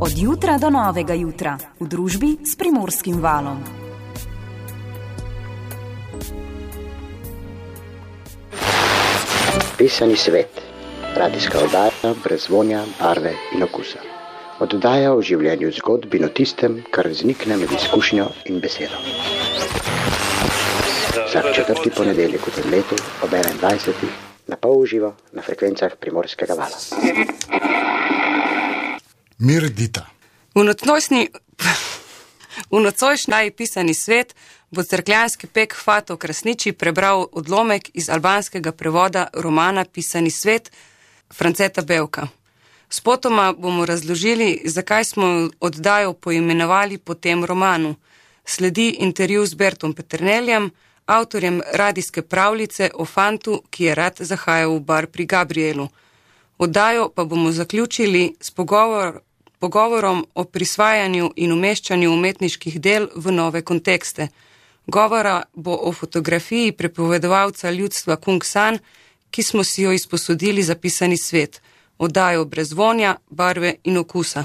Od jutra do novega jutra v družbi s primorskim valom. Pisani svet, radijska oddaja brez vonja, barve in okusa. Oddaja o življenju zgodb in o tistem, kar vznikne med izkušnjo in besedo. Vsak četrti ponedeljek v tem letu ob 21. na pol uživo na frekvencah primorskega vala. Mir Dita. V nocojšnji, v nocojšnji pisani svet bo crkljanski pek Fato Krasniči prebral odlomek iz albanskega prevoda romana Pisani svet Franceta Belka. Spotoma bomo razložili, zakaj smo oddajo poimenovali po tem romanu. Sledi intervju z Bertom Peterneljem, avtorjem radijske pravljice o fantu, ki je rad zahajal v bar pri Gabrielu. Oddajo pa bomo zaključili s pogovor, pogovorom o prisvajanju in umeščanju umetniških del v nove kontekste. Govora bo o fotografiji prepovedovalca ljudstva Kung San, ki smo si jo izposodili za pisani svet, oddajo brez vonja, barve in okusa.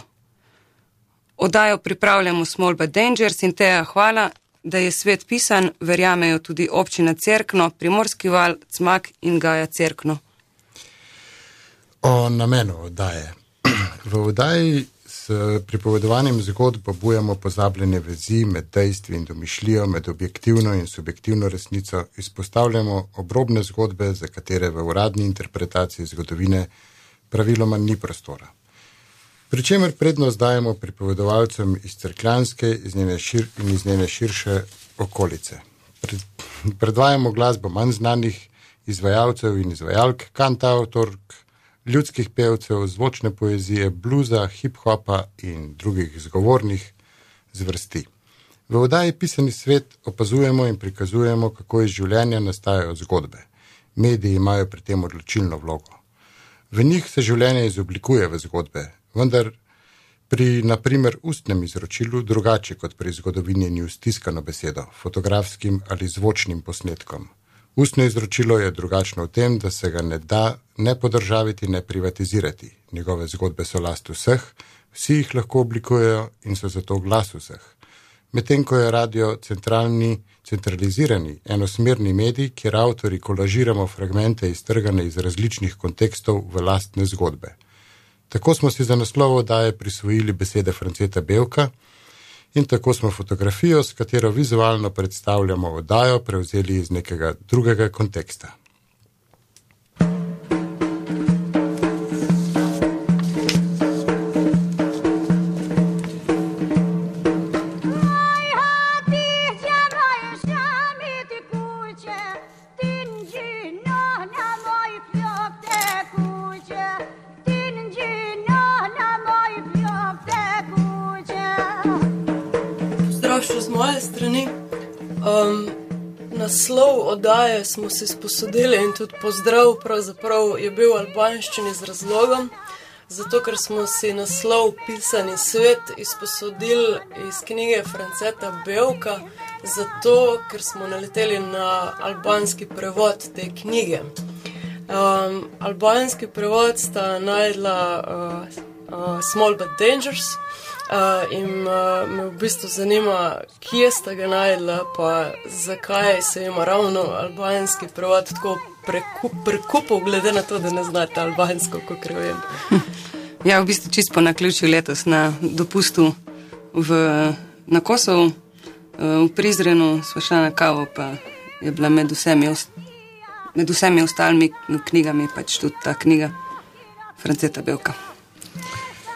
Oddajo pripravljamo Small But Dangers in teja hvala, da je svet pisan, verjamejo tudi občina Cerkno, Primorski val, Cmak in Gaja Cerkno. O namenu oddaje. V oddaji s pripovedovanjem zgodb obujamo pozabljene vezi med dejstvi in domišljijo, med objektivno in subjektivno resnico, izpostavljamo obrobne zgodbe, za katere v uradni interpretaciji zgodovine praviloma ni prostora. Pričemer prednost dajemo pripovedovalcem iz crkljanske iz šir, in iz njene širše okolice. Pred, predvajamo glasbo manj znanih izvajalcev in izvajalk, kantautork, ljudskih pevcev, zvočne poezije, bluza, hip-hopa in drugih zgovornih zvrsti. V oddaji Pisani svet opazujemo in prikazujemo, kako iz življenja nastajajo zgodbe. Mediji imajo pri tem odločilno vlogo. V njih se življenje izoblikuje v zgodbe, vendar pri, naprimer, ustnem izročilu drugače kot pri zgodovinjenju s tiskano besedo, fotografskim ali zvočnim posnetkom. Ustno izročilo je drugačno v tem, da se ga ne da ne podržaviti, ne privatizirati. Njegove zgodbe so last vseh, vsi jih lahko oblikujejo in so zato glas vseh. Medtem ko je radio centralni, centralizirani, enosmerni medij, kjer avtori kolažiramo fragmente iztrgane iz različnih kontekstov v lastne zgodbe. Tako smo si za naslov oddaje prisvojili besede Franceta Belka in tako smo fotografijo, s katero vizualno predstavljamo oddajo, prevzeli iz nekega drugega konteksta. Naslov oddaje smo si sposodili in tudi pozdrav pravzaprav je bil v albanščini z razlogom, zato ker smo si naslov pisani svet izposodili iz knjige Franceta Belka, zato ker smo naleteli na albanski prevod te knjige. Um, albanski prevod sta najdla uh, uh, Small But Dangerous, Uh, in uh, me v bistvu zanima, kje ste ga najdli, pa zakaj se ima ravno albanski prevod tako prekupil, glede na to, da ne znate albansko, kot vem. Ja, v bistvu čisto na ključu letos na dopustu v, na Kosovu, v Prizrenu, smo šli na kavo, pa je bila med vsemi, med vsemi ostalimi knjigami pač tudi ta knjiga Franceta Belka.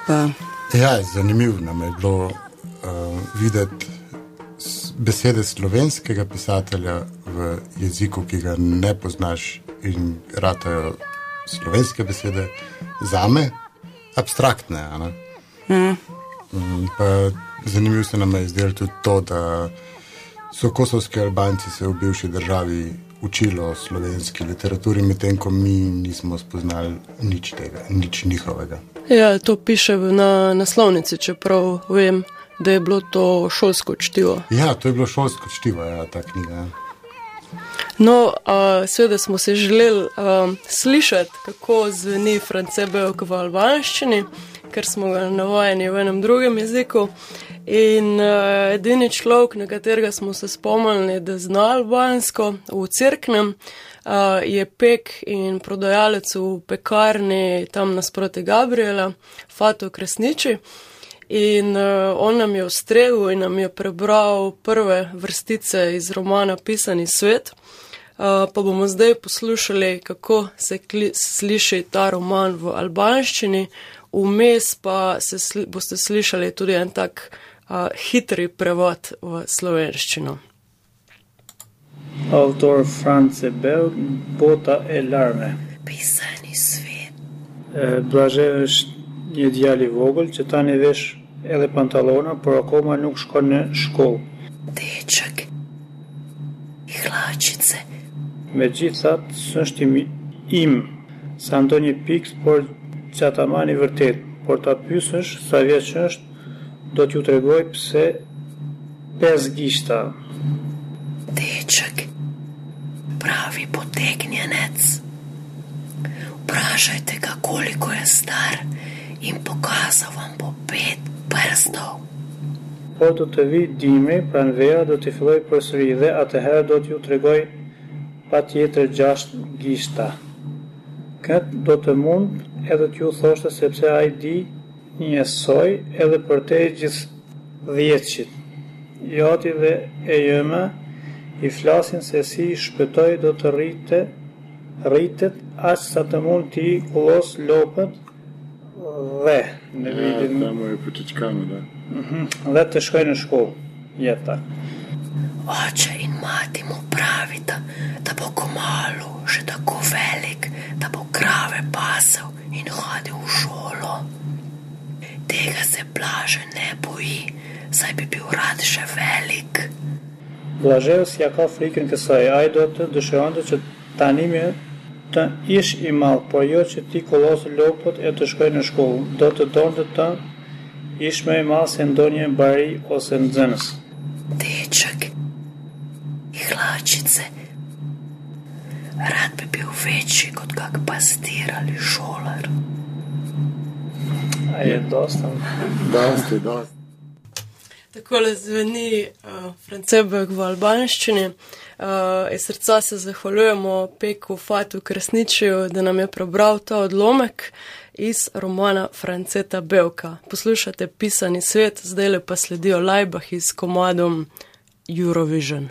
Pa, Ja, zanimivo nam je bilo uh, videti besede slovenskega pisatelja v jeziku, ki ga ne poznaš, in ratajo slovenske besede za me, abstraktne. Mm. Zanimivo se nam je zdelo tudi to, da so kosovski Albanci se v bivši državi učili o slovenski literaturi, medtem ko mi nismo spoznali nič tega, nič njihovega. Ja, to piše na naslovnici, čeprav vem, da je bilo to šolsko čtivo. Ja, to je bilo šolsko čtivo, ja, ta knjiga. Ja. No, uh, seveda smo se želeli uh, slišati, kako zveni France Belk v albanščini, ker smo ga navajeni v enem drugem jeziku. In uh, edini človek, na katerega smo se spomnili, da zna albansko v crknem, uh, je pek in prodajalec v pekarni tam nasproti Gabriela, Fato Kresniči. In uh, on nam je ustregel in nam je prebral prve vrstice iz romana Pisani svet. Uh, pa bomo zdaj poslušali, kako se kli, sliši ta roman v albanščini, vmes pa se sli, boste slišali tudi en tak uh, hitri prevod v slovenščino. Avtor France Bell, Bota e Larme. Pisani svet. Blaže është një djali i vogël që tani vesh edhe pantallona, por akoma nuk shkon në shkollë. Dečak. I hlačice. Megjithatë, s'është im, im sa ndonjë pikë, por që ta mani vërtet, por ta pyesësh sa vjeç është, do t'ju tregoj pse pesë gishta. Dečak. Pravi potegnjenec. Vprašajte ga, koliko je star in pokazal vam po pet prstov. Po do të vi dimi, pranë vera do t'i filloj përsëri dhe atëherë do t'ju tregoj pa tjetër gjasht gishta. Këtë do të mund edhe t'ju thoshte sepse a i di njësoj edhe për te gjithë dhjeqit. Joti dhe e jëma i flasin se si shpëtoj do të rrite, rritet aqë sa të mund t'i kullos lopët dhe në vitin Tamo je počečkano, da. dhe të shkoj në shkollë. Jeta. Oče in mati mu pravita, da bo kmalo še tako velik, da bo krave pasel in hodil v šolo. Tega se blaže ne boji, saj bi bil rad še velik. Blažeus ja ka frikën kësaj, ai do të dëshironte që tanimi të ish i madh, por jo që ti kollosë lopët e të shkoj në shkollë. Do të donte të ish më i madh se ndonjë bari ose nxënës. Deček i hlačice. Rad bi bil večji kot kak pastir ali šolar. Ai e dosta. Dosti. Tako le zveni uh, Francebek v albanščini. Uh, iz srca se zahvaljujemo Peku Fatu Kresničiju, da nam je prebral ta odlomek iz romana Franceta Belka. Poslušate pisani svet, zdaj le pa sledijo Lajbahi s komadom Eurovision.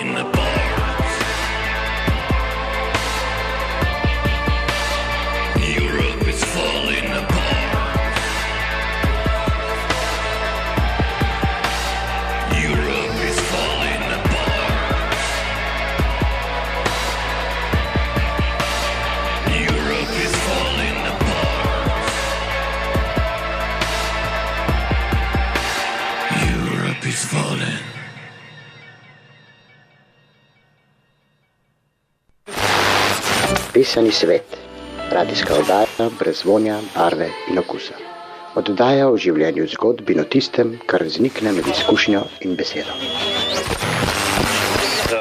in the bar. Pisani svet, radijska oddaja brez vonja, barve in okusa. Oddaja o življenju zgodb in o tistem, kar vznikne med izkušnjo in besedo.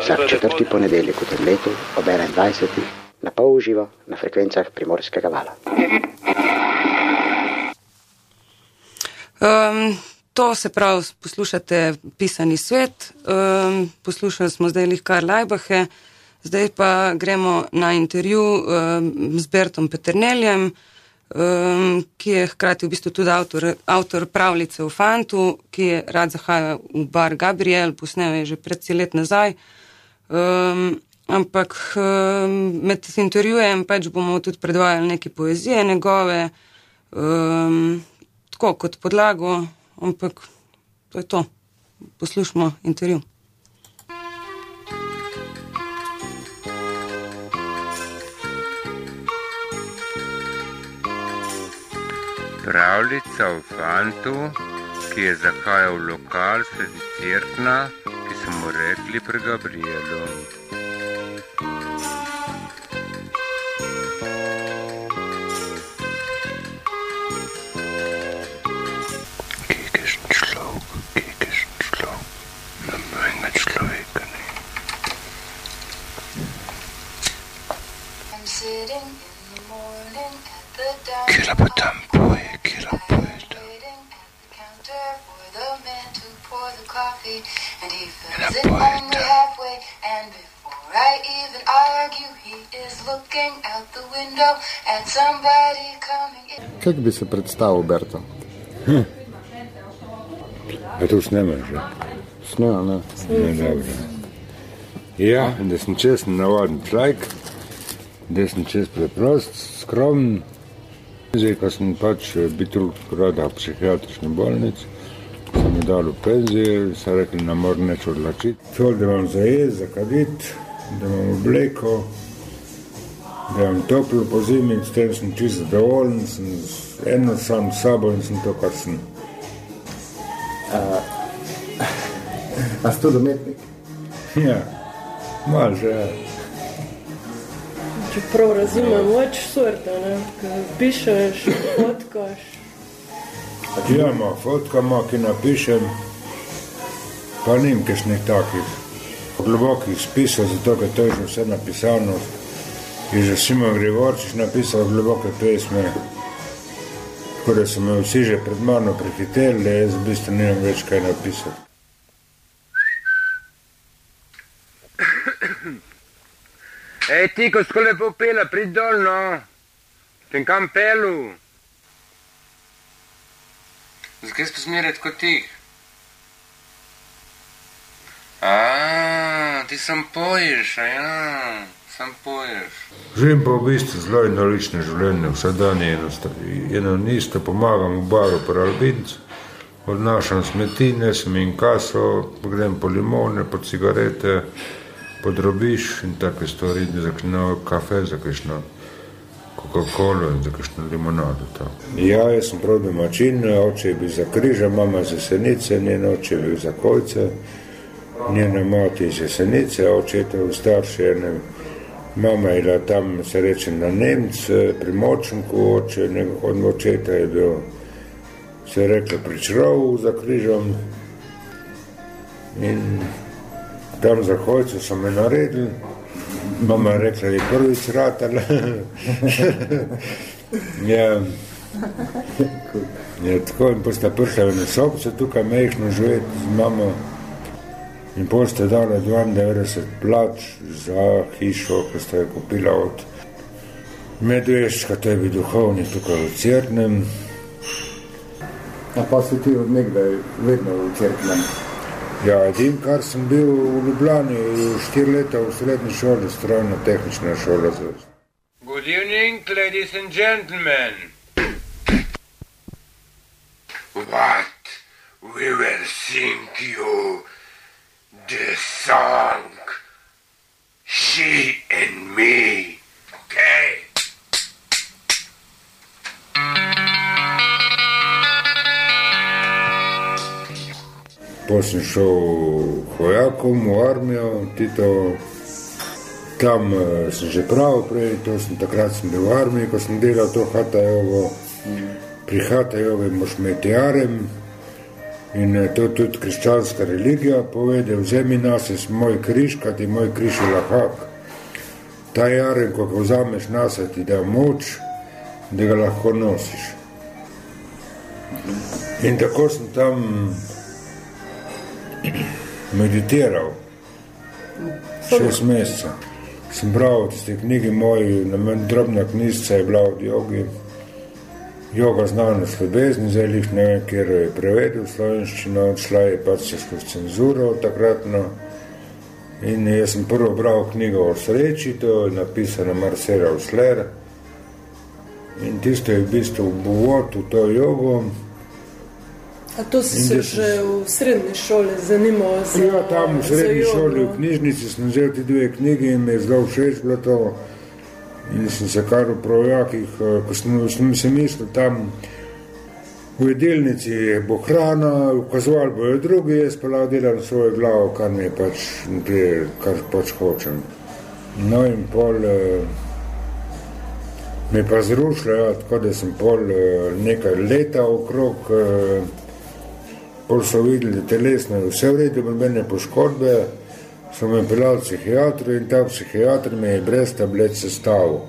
Vsak četrti ponedeljek v tem letu ob 21. na pol uživo na frekvencah primorskega vala. Um, to se pravi, poslušate pisani svet, um, poslušali smo zdaj lih kar Lajbahe, zdaj pa gremo na intervju um, z Bertom Peterneljem, um, ki je hkrati v bistvu tudi avtor, avtor pravljice v Fantu, ki je rad zahajal v bar Gabriel, posnel je že predvsej let nazaj. Um, ampak um, med intervjujem pač bomo tudi predvajali neke poezije njegove, um, tako kot podlago, ampak to je to. Poslušamo intervju. Pravljica o fantu, ki je zahajal v lokal sredi Cirkna, ki so mu rekli pri Gabrielu. Kikischen Schluck, kikischen Kako bi se predstavil, Berto? A to snema že? Snema, ne. Ne, dobro. Ja, da sem česen, navaden človek, da sem čest preprost, skromen. Zdaj, ko sem pač bil rada v psihiatrični bolnici, so mi dali penzijo, so rekli, da moram neč odločiti. To, da imam za jesti, za kaditi, da imam obleko, da imam toplo po zimi, s tem sem čisto zadovoljen, sem eno sam s sabo in sem to, kar sem. A si tudi umetnik? Ja, malo že. ja. Čeprav razumem več sorta, ne? Pišeš, fotkaš. Ja, ima fotkama, ki napišem, pa nim kakšnih takih globokih spisov, zato ker to je že vse napisano. Je že Simon Grivorčič napisal globoke pesme, tako da so me vsi že pred mano prehiteli, da jaz v bistvu nimam več kaj napisati. Ej, ti, ko si lepo pela, prid dol, no, ten kam pelu. Zakaj si zmeraj tako tih? A, ti sam poješ, a ja, sam poješ. Živim pa v bistvu zelo enolično življenje, vsak dan je eno, eno in isto, pomagam v baru pri Albincu, odnašam smeti, nesem jim kaso, grem po limone, po cigarete, po drobiš in take stvari, za kakšno kafe, za kakšno Coca-Cola in za kakšno limonado. Tam. Ja, jaz sem prav domačin, oče je bil za križa, mama za senice, njen oče je bil za kojce, njena mati za senice, oče je to starši ene Mama je bila tam, se reče, na Nemcu, pri Močnku, oče, ne, od očeta je bil, se je rekla, pri Črovu za križom. In tam za hojco so me naredili. Mama je rekla, je prvič ratala. ja. Ja, tako in posta prišla v nesobce, tukaj mehno živeti z mamo. In posta dala 92 plač za hišo, ki sta jo kupila od Medveščka, to je bil duhovni tukaj v Cernem. A pa si ti od nekdaj vedno v cerknem. Ja, edin, kar sem bil v Ljubljani, štiri leta v srednji šoli, strojna tehnična šola. za- Good evening, ladies and gentlemen. What we will sing you the song She and Me. Okay? Potem sem šel hojakom v armijo, Tito, tam eh, sem že prav prej, to sem takrat sem bil v armiji, ko sem delal to hatajovo. Pri hatajovi moš imeti arem in to je tudi krščanska religija, povede, vzemi nas je moj križ, je moj križ je lahak. Ta jarem, ko ga vzameš nas, ti da moč, da ga lahko nosiš. In tako sem tam meditiral, šest mesecev. Sem bral tiste knjige moje, na meni drobna knjižica je bila od jogi, joga znanost ljubezni, zdaj jih ne vem, kjer jo je prevedel v slovenščino, šla je pač skozi cenzuro takratno. In jaz sem prvo bral knjigo o sreči, to je napisano Marcela Usler. In tisto je v bistvu uvod v to jogo. A to si se že v srednji šoli zanimal za Ja, tam v srednji šoli, v knjižnici sem vzel ti dve knjigi in mi je zelo všeč bilo to. In sem se kar v projakih, eh, ko sem, si mislil tam v jedilnici bo hrana, ukazovali bojo drugi, jaz pa lahko delam svojo glavo, kar mi je pač, prije, kar pač hočem. No in pol eh, me pa zrušilo, ja, tako da sem pol eh, nekaj leta okrog. Eh, Pol so videli, telesno vse v redu, nobene poškodbe, so me pelali psihiatru in ta psihiatr me je brez tablet sestavil.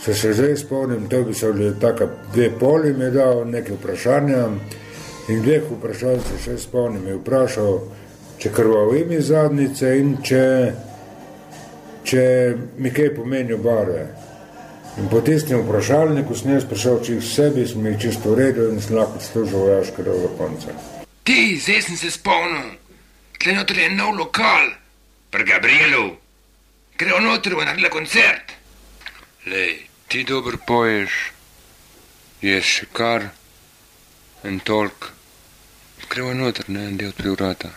Se še zdaj spomnim, to bi so bili taka dve poli mi je dal, neke vprašanja in dveh vprašanj se še spomnim, je vprašal, če krvavim iz zadnjice in če, če mi kaj pomenijo barve. In po tistem vprašalniku sem jaz prišel čisto sebi, sem jih čisto uredil in sem lahko služil vojaškega do konca. Ti, zdaj sem se spomnil. Tle notri je nov lokal, pri Gabrielu. Grejo notri, bo naredila koncert. Lej, ti dobro poješ, jaz še kar en tolk. Grejo noter, ne, da odpri vrata.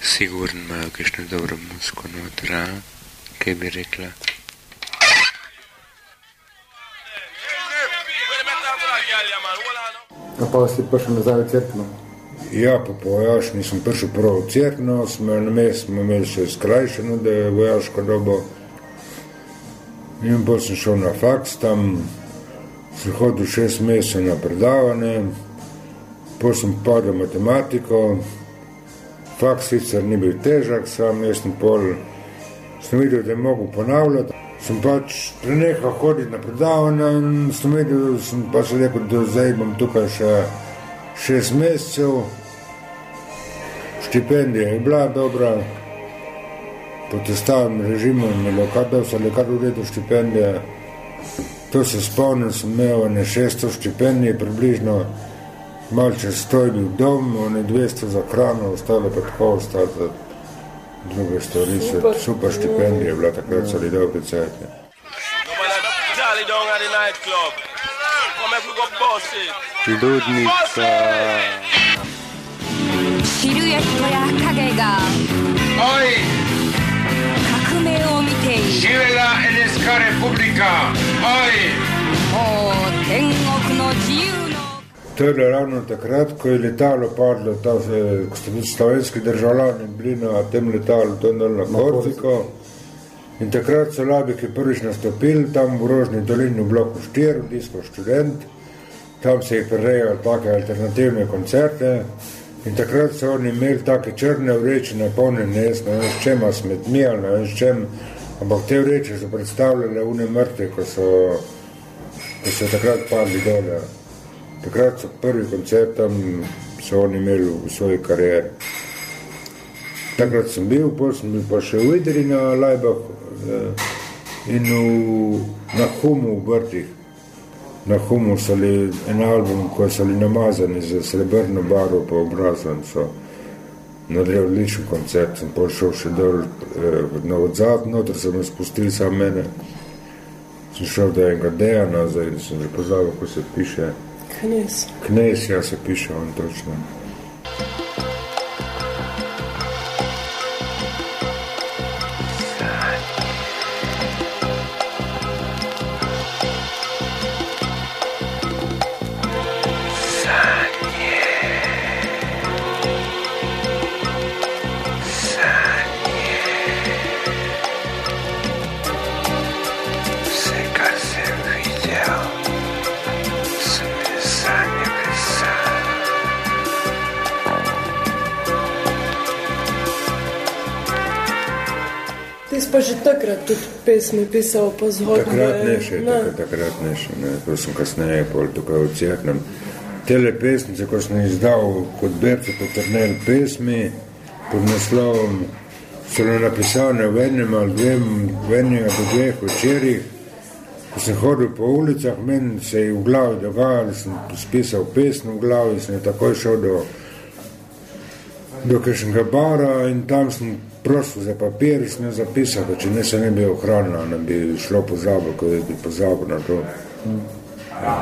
Sigurno imajo kakšno dobro musko noter, a? Kaj bi rekla? A pa si prišel nazaj v cerkno. Ja, po vojaški nisem prišel prav v Cerkno, smo na mestu smo imeli še skrajšano, da je vojaško dobo. In potem sem šel na faks, tam sem hodil šest mesecev na predavanje, potem sem padel matematiko, faks sicer ni bil težak, sam jaz sem pol, sem videl, da je mogel ponavljati. Sem pač prenehal hoditi na predavanja in sem videl, sem pač rekel, da zdaj bom tukaj še šest mesecev. Štipendija je bila dobra, pod testavim režimom je bilo kar dosti, ali kar v redu štipendija. To se spomnim, sem imel ne 600 štipendij približno, malo čez 100 je bil dom, ne 200 za hrano, ostalo pa tako ostalo za druge stvari. Super. Super, štipendija je bila takrat, so bili dobri cajti. Jolly ットや影が Oj, 革命を見ている živela Enejska republika! Oj! もう天国の自由の To je bilo ravno takrat, ko je letalo padlo, ta, se- ko so bili slovenski državljani bili na tem letalu, to je dol na Korziko. In takrat so labiki prvič nastopili tam v Rožni dolini v bloku 4, v disko študent, tam se jih prirejajo take alternativne koncerte. In takrat so oni imeli take črne vreče, napolnjene, jaz ne vem s čem, a smetmi ali ne vem s čem, ampak te vreče so predstavljale une mrtve, ko so, ko so takrat padli dole. Takrat so prvi koncert tam, so oni imeli v svoji karieri. Takrat sem bil, potem sem bil pa še v Idri na Lajbah eh, in v, na Humu v Brtih. Na Humu so bili en album, ko so bili namazani z srebrno barvo po obrazu in so naredili odličen koncert. Sem pol šel še dol eh, na odzad, noter so me spustili sam mene. Sem šel do enega Dejana, zdaj sem že pozabil, ko se piše. Knes. Knes, ja se piše on točno. Pesmi pisal po zgodbi. Takrat ne še, takrat, takrat ne še, ne. to sem kasneje pol tukaj v Cerknem. Tele pesmice, ko sem izdal kot Berce Poternel pesmi pod naslovom, so bile napisane v enem ali dvem, v enem ali dveh večerih. Ko sem hodil po ulicah, meni se je v glavi dogajalo, sem spisal pesem v glavi, sem jo takoj šel do, do kakšnega bara in tam sem prosil za papir, sem jo zapisal, da če ne se ne bi ohranila, ne bi šlo pozabo, ko bi pozabil na to. Pa,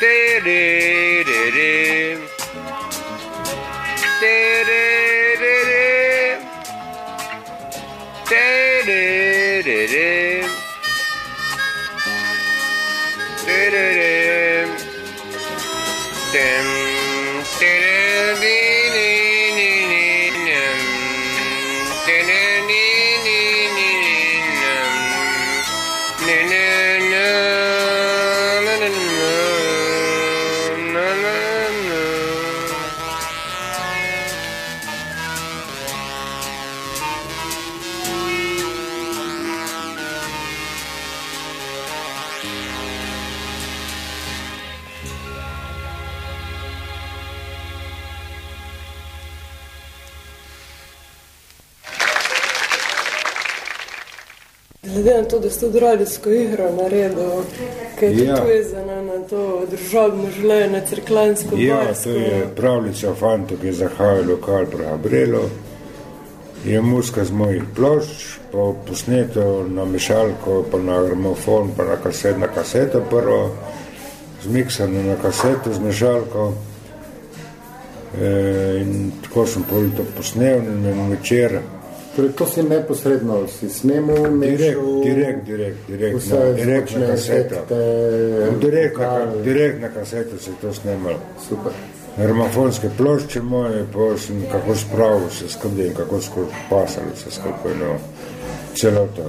Dee, dee, dee, dee. Tudi radijsko igro naredil, je Ja. tudi vezana na to družabno življenje, crklansko Ja, barsko. to je pravljica o fantu, ki je zahajal v lokal pri Gabrielu. Je muska z mojih plošč, po posneto na mešalko, pa na gramofon, pa na kaset, na kaseto prvo, zmiksano na kaseto z mešalko. E, in tako sem pol to posnel in večer. Torej, to si neposredno si snemal, Direkt, mešal, direkt, direkt, direkt, vse na, direkt na kaseto. efekte, Direkt na, direkt na kaseto se je to snemal. Super. Gramofonske plošče moje, pa sem kako spravil vse skupaj in kako skozi pasali vse skupaj, no, celota.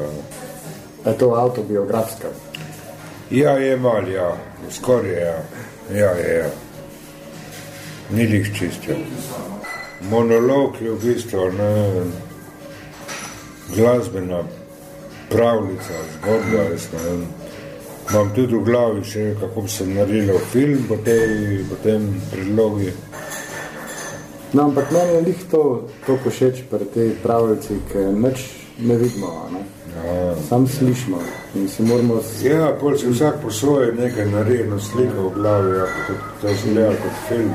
Je to autobiografska? Ja, je mal, ja, skoraj ja, ja, je, ja. Ni lih čisto. Monolog je v bistvu ne, glasbena pravljica, zgodba, jaz ne. Imam tudi v glavi še, kako bi se naredilo film po, tej, po tem predlogi. No, ampak meni je lih to, to všeč pri tej pravljici, ker nič ne vidimo, ne? Ja. Sam slišimo in si moramo... Ja, pol si vsak po svoje nekaj naredi, no, sliko v glavi, ja, kot to zgleda kot film.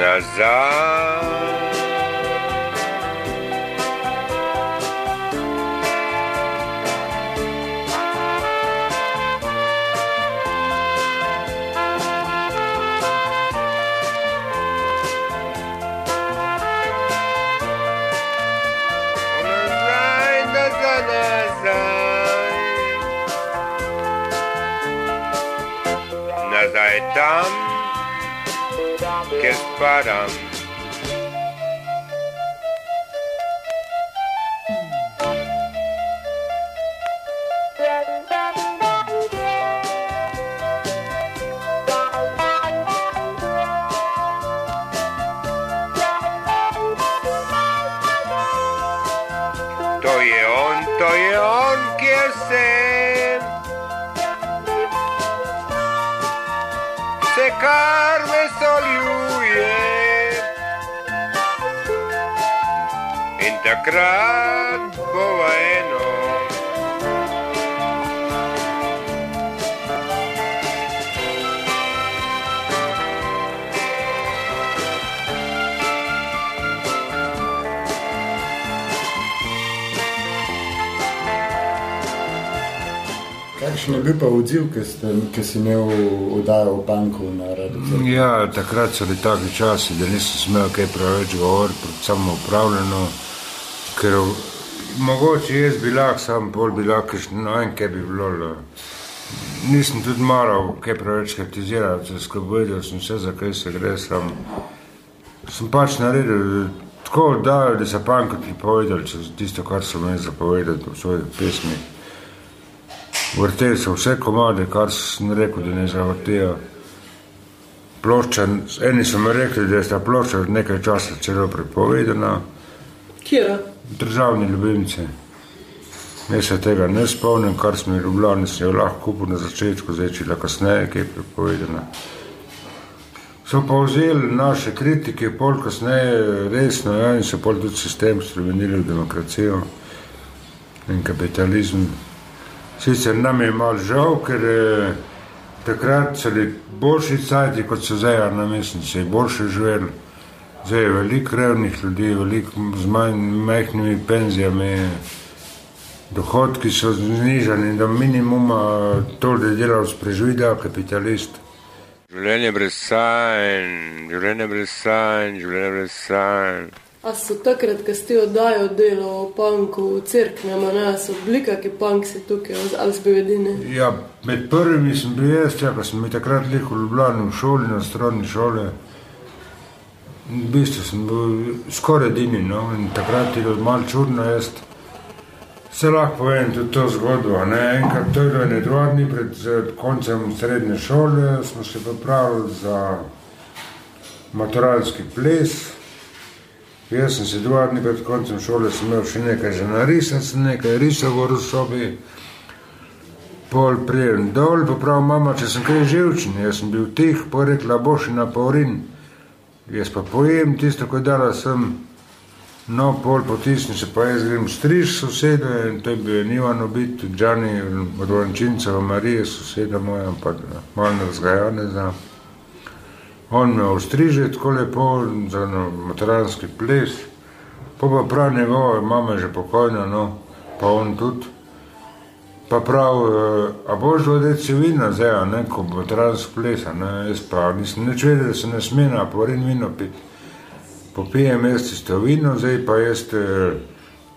Nazaj. Kjer spadam. To je on, to je on, takrat bova eno. Kakšen je bil pa odziv, ki, ste, ki si imel vdajo v banku na radu? Ja, takrat so bili taki časi, da nisem smel kaj preveč govoriti, predvsem upravljeno, ker mogoče jaz bi lahko, sam bolj bi lahko, ne vem, kaj bi bilo. lo. Nisem tudi maral kaj preveč kritizirati, se skrbel sem vse, za kaj se gre. Sam, sem pač naredil tako, da, da so panko pripovedali, če tisto, kar so imeli zapovedati v svojih pesmih. Vrteli so vse komade, kar sem rekel, da ne zavrtijo. Plošča, eni so mi rekli, da je ta plošča nekaj časa celo prepovedana, Kjera? državni ljubimci. Jaz se tega ne spomnim, kar smo v Ljubljani si jo lahko kupil na začetku, zdaj je kasneje, ki je prepovedana. So pa vzeli naše kritike, pol kasneje resno ja, in so pol tudi sistem spremenili v demokracijo in kapitalizem. Sicer nam je malo žal, ker eh, takrat so bili boljši cajti, kot so zdaj, a na se je boljše živeli. Zdaj je veliko revnih ljudi, veliko z manj majhnimi penzijami, dohodki so znižani do minimuma, to, da delavc preživi, da kapitalist. Življenje brez sanj, življenje brez sanj, življenje brez sanj. A so takrat, ko ste oddajo delo v panku, v cerknem, a ne, so bili kakšni panksi tukaj, ali ste bili edini? Ja, med prvimi sem bil jaz, čakal sem bil takrat lih v Ljubljani v šoli, na strani šole. V bistvu sem bil skoraj edini, no, in takrat je bilo malo čudno jaz. Se lahko povem tudi to zgodbo, ne, enkrat to je bilo ene dva dni pred eh, koncem srednje šole, smo se pripravili za maturalski ples. Jaz sem se dva dni pred koncem šole sem imel še nekaj že narisati, sem nekaj risal v sobi. Pol prijem dol, pa prav mama, če sem kaj živčen, jaz sem bil tih, pa rekla, boš na porin. Jaz pa pojem tisto, ko je dala sem, no, pol potisni se, pa jaz grem striž sosede, in to je bil Ivan Obit, Džani, od Vančinca, Marije, soseda moja, pa malo razgajane za. On me ostriže tako lepo za no, materanski ples, pa pa prav njegova mama je že pokojna, no, pa on tudi. Pa prav, eh, a boš voditi vina zdaj, ne, ko bo trans plesa, ne, jaz pa nisem nič vedel, da se ne sme na porin vino piti. Popijem jaz tisto vino, zdaj pa jaz eh,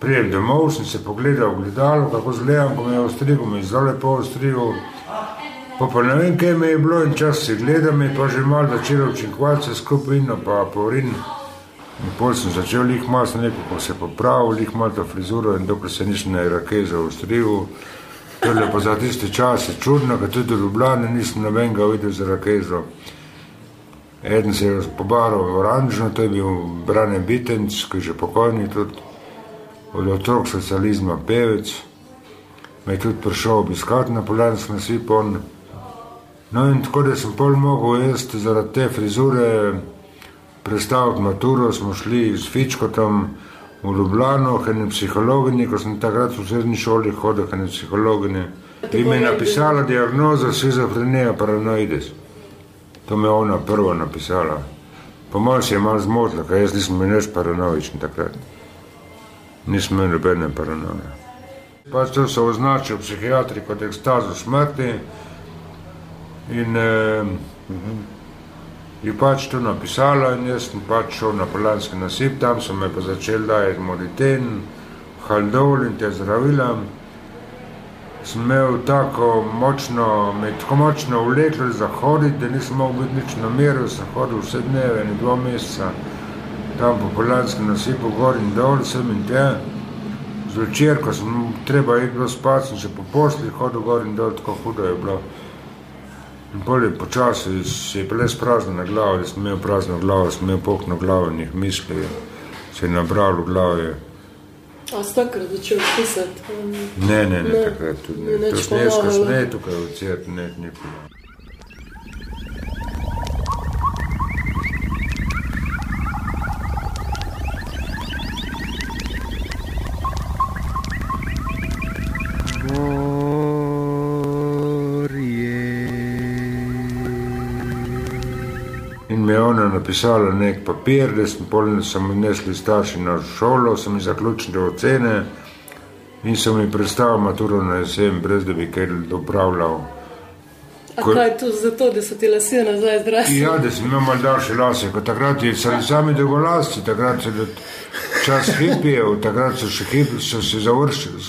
prijem domov, sem se pogledal v gledalo, kako zgledam, ko me je ostrigel, me je zelo lepo ostrigel. Pa pa ne vem, kaj me je bilo in čas se gledam, je pa že malo začelo učinkovati se skupaj vino, pa porin. In pol sem začel lih malo, sem rekel, ko se popravil, lih malo to frizuro in dokler se nisem na irakeza ostrigel. To je pa za tiste čase čudno, ker tudi v Ljubljani nisem nobenega videl za rakezo. Eden se je pobaral oranžno, to je bil Brane Bitenc, ki je že pokojni tudi od otrok socializma pevec. Me je tudi prišel obiskati na Poljansko nasipon. No in tako da sem pol mogel jaz zaradi te frizure prestaviti maturo, smo šli s Fičkotom v Ljubljano, k eni psihologinji, ko sem takrat v srednji šoli hodil k eni psihologinji. In mi je napisala diagnozo schizofrenija paranoides. To me je ona prva napisala. Po mojem se je malo zmotila, ker jaz nisem bil nič paranoičen takrat. Nisem imel nobene paranoje. Pač to so označili psihiatri kot ekstazo smrti in eh, je pač to napisala in jaz sem pač šel na Polanski nasip, tam so me pa začeli dajati moriten, haldol in te zdravila. Sem imel tako močno, me je tako močno vleklo za hoditi, da nisem mogel biti nič na miru, sem hodil vse dneve, ne dva meseca, tam po Polanski nasipu, gor in dol, sem in te. Zvečer, ko sem treba iti bilo spat, sem še po posli hodil gor in dol, tako hudo je bilo. In bolje počasi se je ples praznila glava, da sem imel prazno glavo, sem imel pokno glavnih misli, se je nabral v glavi. A si takrat začel pisati? Um, Ne, ne, ne, takrat tudi ne. ni To nič sem jaz pomagalo. kasneje tukaj v cerkvi, ne, nikoli. In napisala nek papir, da sem pol sem nesli starši na šolo, sem jih zaključil ocene in sem jih predstavil maturo na jesen, brez da bi kaj dopravljal. A Ko- kaj je to zato, da so ti lasje nazaj zdrasli? Ja, da sem imel malo daljše lase, kot takrat je sami dolgolasci, takrat so do čas hipijev, takrat so še hipi, so se završili,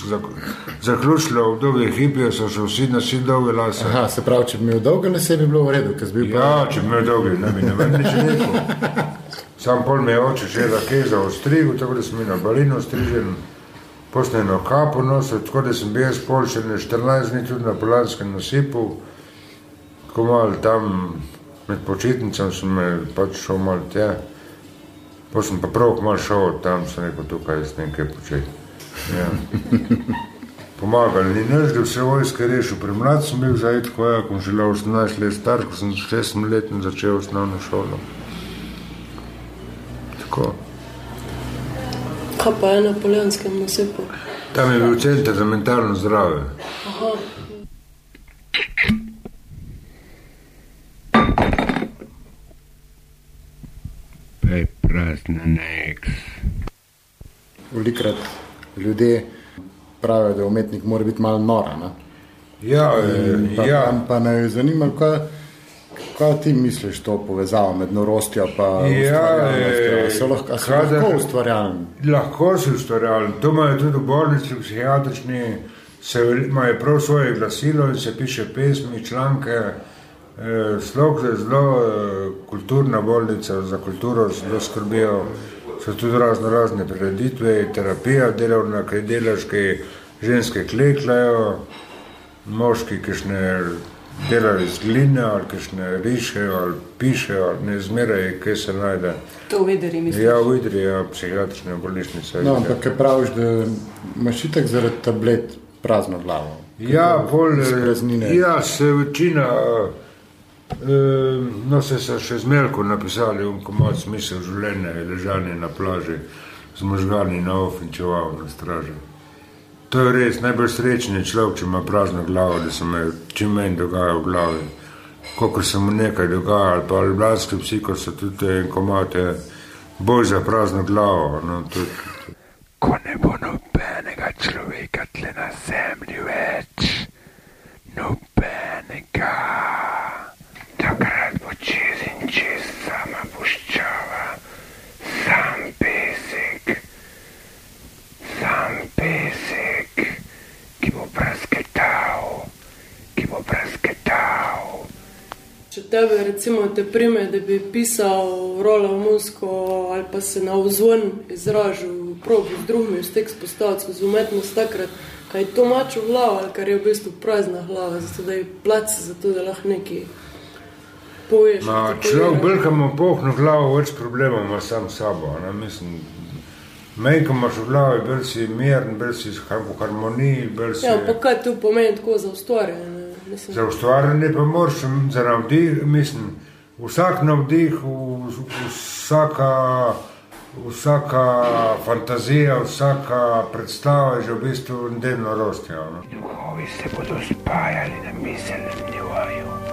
zaključili obdobje hipijev, so še vsi nosi dolge lase. Aha, se pravi, če bi imel dolge lase, bi bilo v redu, ker bi bil Ja, če bi imel dolge, ne bi ne nič rekel. Sam pol me je oče že rakeza ostrigel, tako da sem imel balino ostrižen, posle eno kapo nosil, tako da sem bil jaz pol še ne 14 dni tudi na Polanskem nasipu, tako malo tam med počitnicami sem me pač šel malo tja. Pa sem pa prav malo šel tam, sem rekel, tukaj jaz nekaj početi. Ja. Pomagali ni nič, da vse vojske rešil. Premlad sem bil zdaj tako, ja, ko sem želel 18 let star, ko sem 6 let začel osnovno šolo. Tako. Kaj pa je na poljanskem nasipu? Tam je bil center za mentalno zdravje. Aha. Ej, prazna neks. Velikrat ljudje pravijo, da umetnik mora biti malo nora. Ne? Ja, eh, pa, ja. Pa, me je zanimalo, kaj, kaj ti misliš to povezavo med norostjo in Ja, ustvarjalnostjo? eh, So lahko, a so kadar- lahko ustvarjalni? Lahko si ustvarjalen. To imajo tudi v bolnici, psihiatrični, se imajo prav svoje glasilo in se piše pesmi, članke. Eh, Slog je zelo eh, kulturna bolnica, za kulturo zelo skrbijo. So tudi razno razne prireditve, terapija delovna, kaj delaš, kaj ženske klekljajo, moški, ki še ne delajo iz gline ali ki še ne rišejo ali pišejo, ali ne zmeraj, kaj se najde. To v Idri misliš? Ja, v Idri je psihiatrična bolnišnica. No, ampak kaj praviš, da imaš itak zaradi tablet prazno glavo. Ja, bolj. Ja, se večina, eh, no se so še zmerko napisali, um, komod smisel življenja je ležanje na plaži z možgani na of in čeval na straži. To je res najbolj srečen človek, če ima prazno glavo, da se mu čim manj dogaja v glavi. Koliko se mu nekaj dogaja, ali pa ljubljanski psi, ko so tudi en komate, boj za prazno glavo. No, Ko ne bo nobenega človeka tle na zemlji več, nobenega. Čez sama puščava, sam pesek, sam pesek, ki bo prasketal, ki bo prasketal. Če tebe recimo te prime, da bi pisal rolo v musko ali pa se na vzvon izražal, probi z drugimi v stik spostaviti skozi umetnost takrat, kaj to mačo ali kar je v bistvu prazna glava, zato da je plac, zato da lahko neki poješ. Ma, artikuliraš. človek brkamo pohno glavo, več problemov ima sam s sabo. Ne, mislim, Manj, ko imaš v glavi, bolj si miren, bolj si v harmoniji, bolj si... Ja, pa kaj to pomeni tako za ustvarjanje? Za ustvarjanje pa moraš za navdih, mislim, vsak navdih, vsaka, vsaka fantazija, vsaka predstava je že v bistvu del norosti. ja, no. Duhovi se bodo spajali na miselnem nivoju.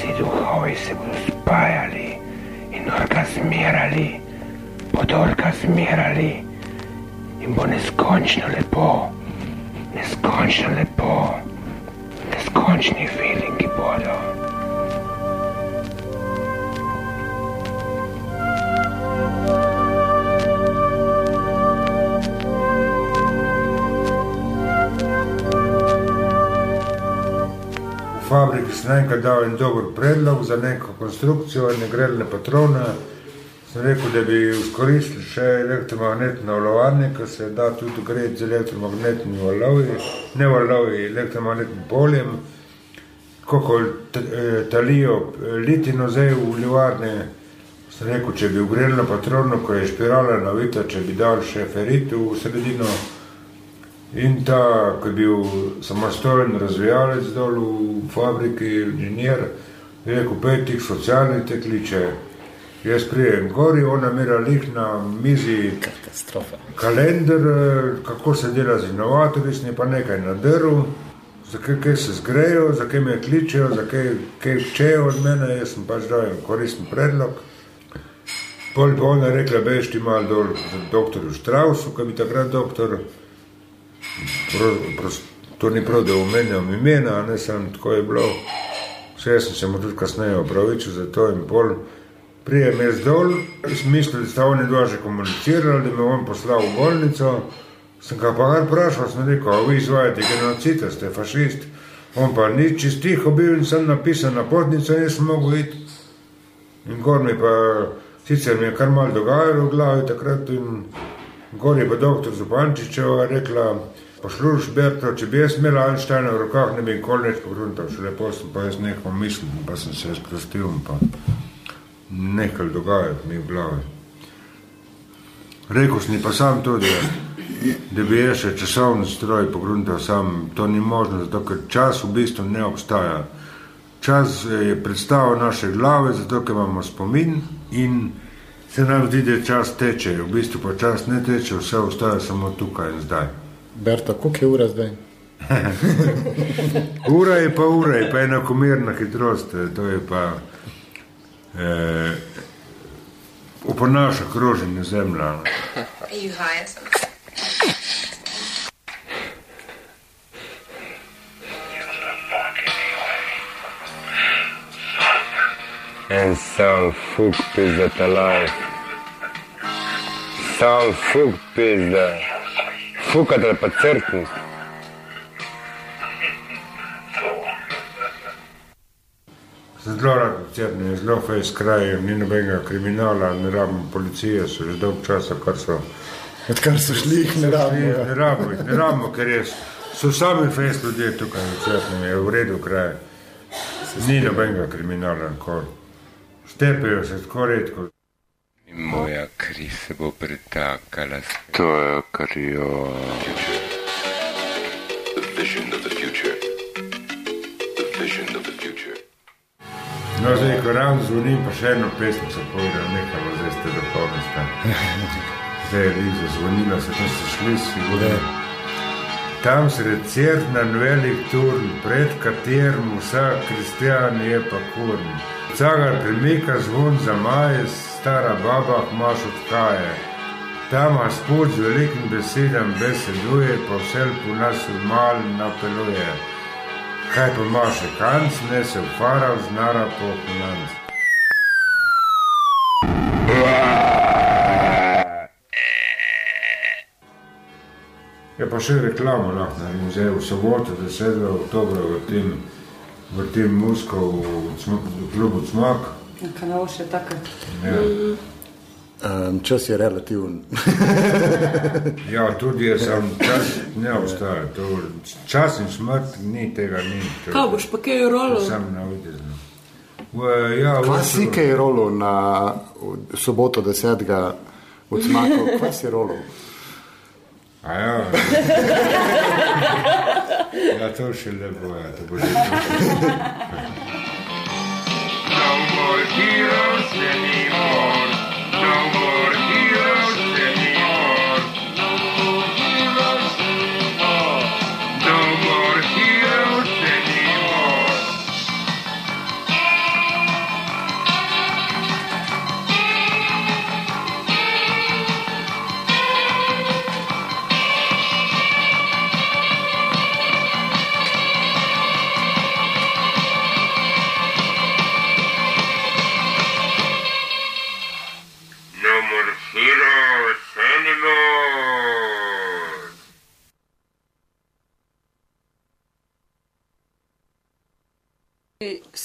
Vsi duhovi se bodo spajali in orgazmirali, bodo orgazmirali in bo neskončno lepo, neskončno lepo, neskončni feelingi bodo. Sem enkrat dal en dober predlog za neko konstrukcijo, ne grelne patrone. Sem rekel, da bi izkoristili še elektromagnetno valovanje, ki se da tudi greti z elektromagnetnimi valovi, ne valovi, elektromagnetnim poljem. Kako eh, talijo eh, litino zdaj v livarni. Sem rekel, če bi v grelno patrono, ko je špirala navita, če bi dal še ferit v sredino, In ta, ki je bil samostojen razvijalec dol v fabriki, inženir, je rekel, pet tih socialnih te kliče. Jaz prijem gori, ona mira lih na mizi. Katastrofa. Kalender, eh, kako se dela z inovatorji, sem je pa nekaj nadrl, zakaj kaj se zgrejo, zakaj me kličejo, zakaj kaj čejo od mene, jaz sem pač dal en koristen predlog. Pol pa ona rekla, bež ti malo dol doktorju Štrausu, ki bi takrat doktor, Prav, prav, to ni prav, da omenjam imena, ne samo tako je bilo. Vse sem se mu tudi kasneje opravičil za to in pol. Prijem jaz dol, sem mislil, da sta oni dva že komunicirali, da me on poslal v bolnico. Sem ga pa kar vprašal, sem rekel, a vi izvajate genocid, ste fašist. On pa ni čist tiho bil in sem napisal na potnico in sem mogel iti. In gor mi pa, sicer mi je kar malo dogajalo v glavi takrat in gor je pa doktor Zupančičeva rekla, posluš Berto, če bi jaz imela Einsteina v rokah, ne bi nikoli več pogruntal, še lepo sem pa jaz nehal misliti, pa sem se sprostil in pa nehal dogajati mi v glavi. Rekel sem pa sam to, da, da bi jaz še časovni stroj pogruntal sam, to ni možno, zato ker čas v bistvu ne obstaja. Čas je predstava naše glave, zato ker imamo spomin in se nam zdi, da čas teče, v bistvu pa čas ne teče, vse ostaja samo tukaj in zdaj. Berto, koliko je ura zdaj? Ura je pa ura, je pa enakomerna hitrost, eh, to je pa eh, oponaša kroženje zemlja. Are you high or something? En sam fuk pizda ta life. Sam fuk pizda. Fukate pa crkni. Sem zelo rad odcepni, zelo fejs kraj, ni nobenega kriminala, ne rabimo policije, so že dolg časa, kar so. Odkar so šli, jih ne rabimo. Ne rabimo, ne rabimo, ker je, so sami fejs ljudje tukaj odcepni, je v redu kraj. Ni nobenega kriminala, nikoli. Štepejo se tako redko. Moja kri se bo pretakala s tvojo krvjo. No, zdaj, ko ravno zvonim, pa še eno pesem se povedal, nekaj bo zdaj ste dopolnili. Zdaj je jih zazvonilo, se to so šli si vode. Tam srečer na velik turn, pred katerim vsak kristjan je pa kurn. Cagar premika zvon za majes, stara baba maš odkaje. Tam Gospod z velikim besedam beseduje, pa vse po nas mal napeluje. Kaj pa maše kanc, ne se fara, znara po financ. Je pa še reklamo lahko naredim, zdaj v soboto, 10. oktobra v tem, v tem Muskov, v Cm- v klubu Cmak. Kanal še takrat. Ja. Um, čas je relativen. Ja, tudi jaz sem čas, ne obstaja. To, čas in smrt ni tega ni. To, Kaj boš pa kaj rolo? Sam na videzno. Ja, Kva si kaj rolo na soboto 10. od Smakov? Kva si rolo? A ja. ja, to še lepo je, to bo že. More heroes anymore. No more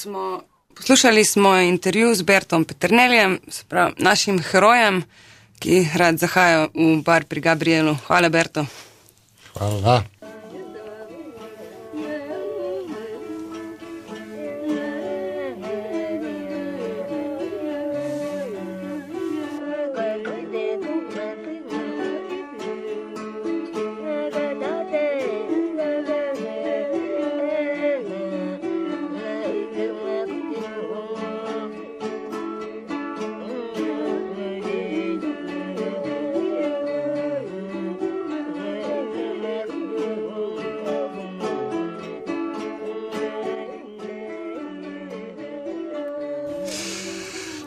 Smo, poslušali smo intervju z Bertom Peterneljem, se pravi našim herojem, ki rad zahaja v bar pri Gabrielu. Hvala, Berto. Hvala.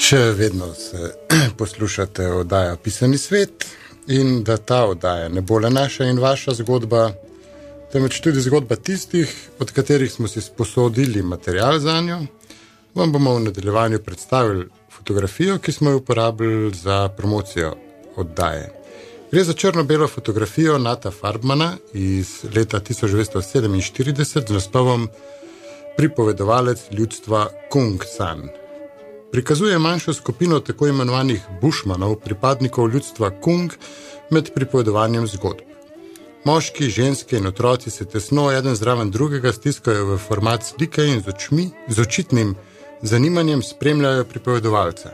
Še vedno se poslušate oddaja Pisani svet in da ta oddaja ne bo le naša in vaša zgodba, temveč tudi zgodba tistih, od katerih smo si sposodili material za njo. Vam bomo v nadaljevanju predstavili fotografijo, ki smo jo uporabili za promocijo oddaje. Gre za črno-belo fotografijo Nata Farbmana iz leta 1947 z naslovom Pripovedovalec ljudstva Kung San. Prikazuje manjšo skupino tako imenovanih bušmanov, pripadnikov ljudstva Kung, med pripovedovanjem zgodb. Moški, ženske in otroci se tesno eden zraven drugega stiskajo v format slike in z očmi, z očitnim zanimanjem spremljajo pripovedovalca.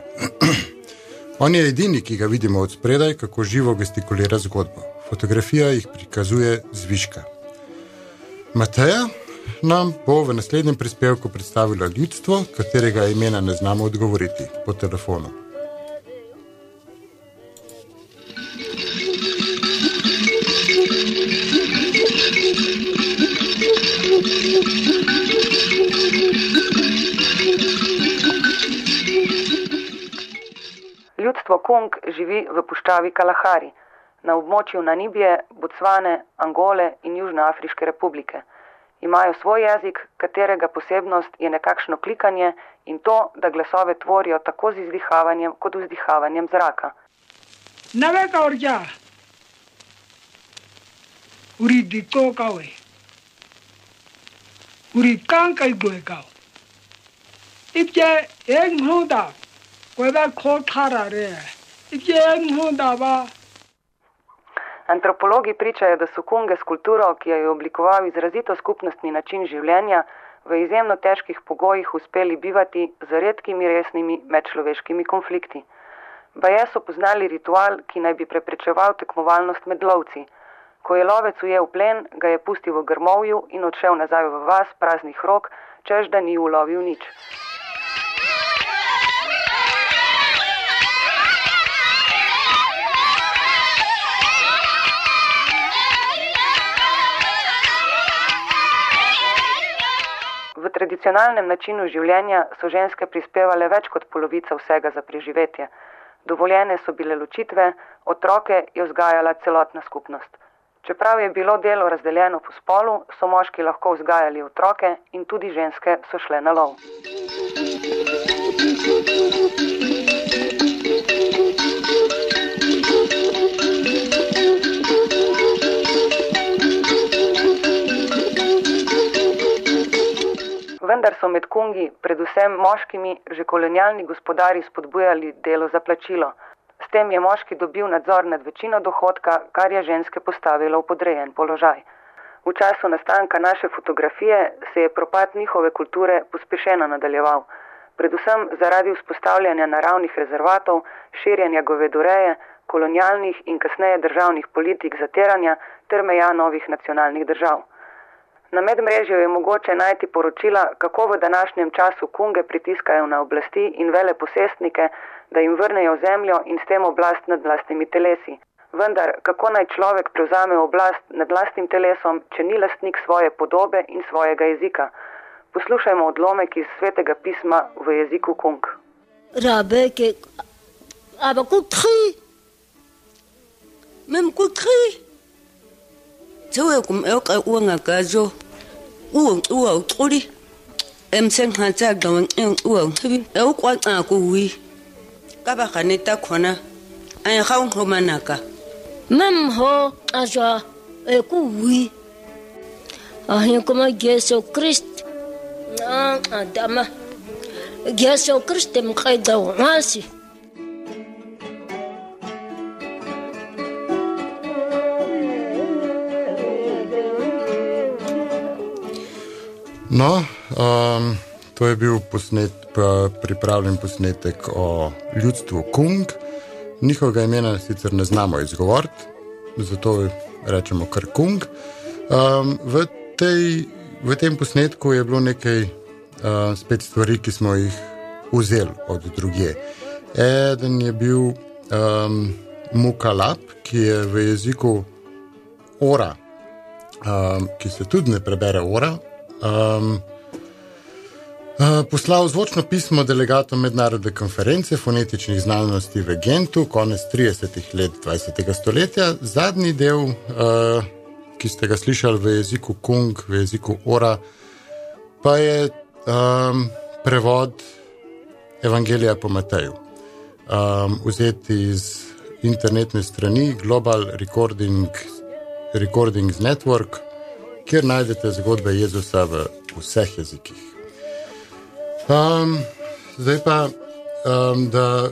On je edini, ki ga vidimo od spredaj, kako živo gestikulira zgodbo. Fotografija jih prikazuje zviška. Mateja nam bo v naslednjem prispevku predstavila ljudstvo, katerega imena ne znamo odgovoriti po telefonu. Ljudstvo Kung živi v puščavi Kalahari, na območju Namibije, Botsvane, Angole in Južnoafriške republike. Imajo svoj jezik, katerega posebnost je nekakšno klikanje in to, da glasove tvorijo tako z izdihavanjem kot vzdihavanjem zraka. Naveka orja. Uri diko kawe. Uri kankai goe kao. Ipje eng huda. Kweba kotara re. Ipje eng huda ba. Antropologi pričajo, da so kunge s kulturo, ki jo je oblikoval izrazito skupnostni način življenja, v izjemno težkih pogojih uspeli bivati z redkimi resnimi medčloveškimi konflikti. Baje so poznali ritual, ki naj bi preprečeval tekmovalnost med lovci. Ko je lovec ujel plen, ga je pustil v grmovju in odšel nazaj v vas praznih rok, čež da ni ulovil nič. V tradicionalnem načinu življenja so ženske prispevale več kot polovico vsega za preživetje. Dovoljene so bile ločitve, otroke je vzgajala celotna skupnost. Čeprav je bilo delo razdeljeno po spolu, so moški lahko vzgajali otroke in tudi ženske so šle na lov. Vendar so med kungi, predvsem moškimi, že kolonialni gospodari spodbujali delo za plačilo. S tem je moški dobil nadzor nad večino dohodka, kar je ženske postavilo v podrejen položaj. V času nastanka naše fotografije se je propad njihove kulture pospešeno nadaljeval, predvsem zaradi vzpostavljanja naravnih rezervatov, širjenja govedoreje, kolonialnih in kasneje državnih politik zatiranja ter meja novih nacionalnih držav. Na medmrežju je mogoče najti poročila, kako v današnjem času kunge pritiskajo na oblasti in vele posestnike, da jim vrnejo zemljo in s tem oblast nad vlastnimi telesi. Vendar, kako naj človek prevzame oblast nad vlastnim telesom, če ni lastnik svoje podobe in svojega jezika? Poslušajmo odlomek iz svetega pisma v jeziku kung. Rabeke, aber gut tri. Mem gut tri. ძოე ოკა უანგა გაზო უონ უა უწყური ემსენ ხანცა დონ უა ხები ეუკვა წაკუი კაბახანე დაქონა აი ხაუნ ხომანაკა მემ ჰო აზა ეკუი აჰი კომა გესო ქრისტ ნა ადამა გესო ქრისტემ ყედავა მასი No, um, to je bil posnet, pripravljen posnetek o ljudstvu Kung. Njihovega imena sicer ne znamo izgovoriti, zato rečemo kar Kung. Um, v, tej, v tem posnetku je bilo nekaj uh, spet stvari, ki smo jih vzeli od druge. Eden je bil um, Mukalap, ki je v jeziku Ora, um, ki se tudi ne prebere Ora. Um, uh, poslal zvočno pismo delegatom mednarodne konference fonetičnih znanosti v Gentu konec 30-ih let 20. stoletja. Zadnji del, uh, ki ste ga slišali v jeziku Kung, v jeziku Ora, pa je um, prevod Evangelija po Mateju, um, vzeti iz internetne strani Global Recording, Recordings Network kjer najdete zgodbe Jezusa v vseh jezikih. Um, zdaj pa, um, da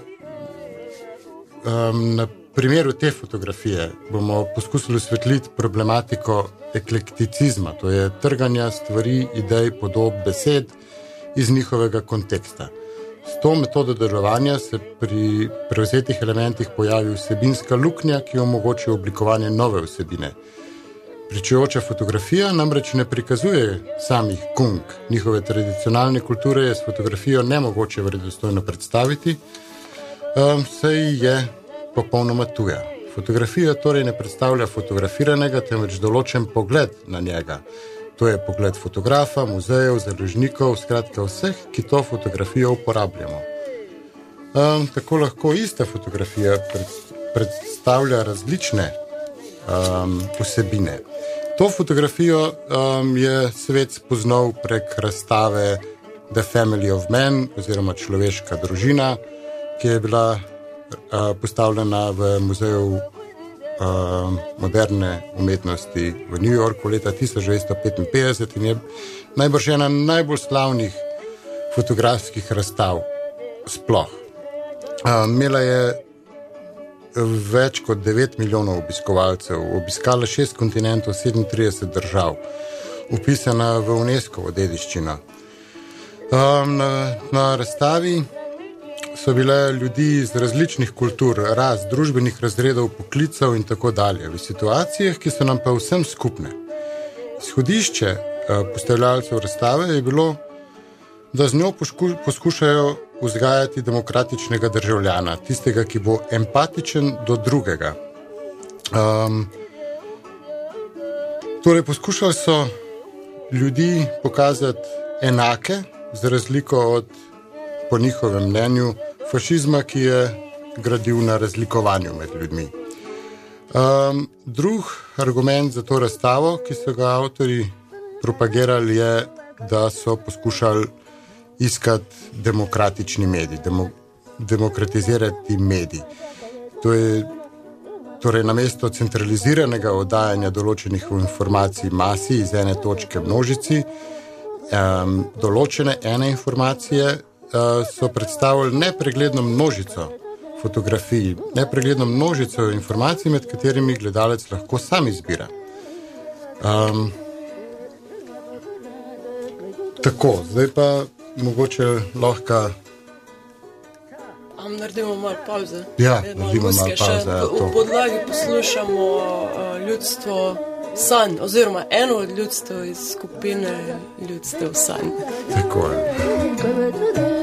um, na primeru te fotografije bomo poskusili osvetliti problematiko eklekticizma, to je trganja stvari, idej, podob, besed iz njihovega konteksta. S to metodo delovanja se pri prevzetih elementih pojavi vsebinska luknja, ki omogoča oblikovanje nove vsebine. Pričujoča fotografija namreč ne prikazuje samih kung, njihove tradicionalne kulture je s fotografijo ne mogoče vredostojno predstaviti, um, saj je popolnoma tuja. Fotografija torej ne predstavlja fotografiranega, temveč določen pogled na njega. To je pogled fotografa, muzejev, založnikov, skratka vseh, ki to fotografijo uporabljamo. Um, tako lahko ista fotografija pred, predstavlja različne um, vsebine. To fotografijo um, je svet spoznal prek razstave The Family of Men, oziroma Človeška družina, ki je bila uh, postavljena v muzeju uh, moderne umetnosti v New Yorku leta 1955 in je najbrž ena najbolj slavnih fotografskih razstav sploh. Uh, Mela je več kot 9 milijonov obiskovalcev, obiskala 6 kontinentov, 37 držav, upisana v UNESCO dediščino. Um, na, na razstavi so bile ljudi iz različnih kultur, ras, družbenih razredov, poklicev in tako dalje, v situacijah, ki so nam pa vsem skupne. Izhodišče uh, postavljalcev razstave je bilo, da z njo poskušajo vzgajati demokratičnega državljana, tistega, ki bo empatičen do drugega. Um, torej, poskušali so ljudi pokazati enake, za razliko od, po njihovem mnenju, fašizma, ki je gradil na razlikovanju med ljudmi. Um, drug argument za to razstavo, ki so ga avtori propagirali, je, da so poskušali iskati demokratični medij, demo, demokratizirati medij. To je torej na mesto centraliziranega oddajanja določenih informacij masi iz ene točke množici, um, določene ene informacije uh, so predstavljali nepregledno množico fotografij, nepregledno množico informacij, med katerimi gledalec lahko sam izbira. Um, tako, zdaj pa mogoče lahko. Am naredimo malo pauze. Ja, naredimo malo pavze, ja, V podlagi poslušamo uh, ljudstvo sanj, oziroma eno od ljudstev iz skupine ljudstev sanj. Tako je.